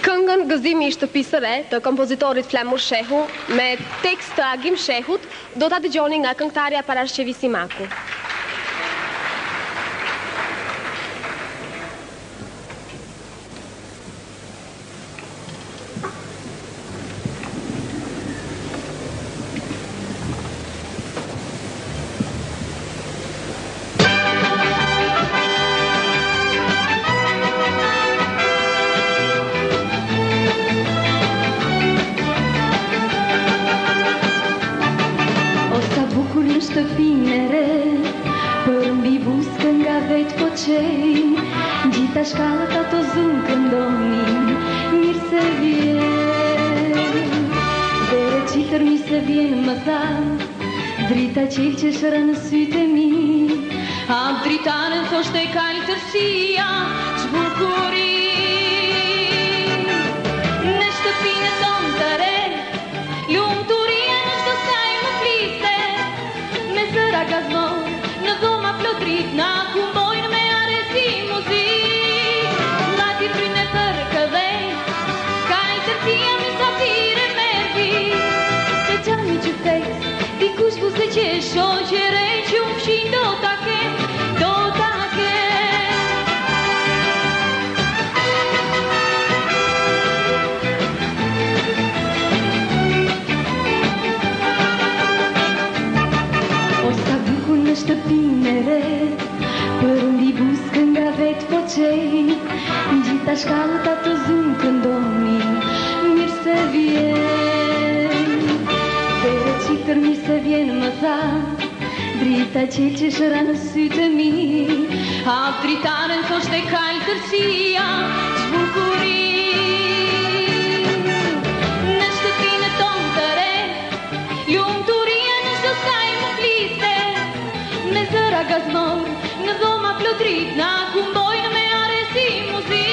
Këngën Gëzimi i shtëpisë së re të kompozitorit Flamur Shehu me tekst të Agim Shehut do ta dëgjoni nga këngëtarja Parashqevi Simaku. Bukur në shtëpinë e re Për mbi buskën nga vetë po qej Gjitha shkallët ato zunë këndonin Mirë se vjen Vere qitër mi se vjen më tha Drita qelë që shërë në sytë e mi A dritarën thoshte kalë tërsia në shtëpinë e re Për mbi buskën nga vetë po qej Gjitha shkallët ato zunë këndonin Mirë se vjen Vere qitër mirë se vjen më tha Drita qelë që shëra në sytë e mi A dritarën thoshte kalë tërsia Që Me zëra gazmor Në dhoma plotrit Na kumbojnë me aresi muzik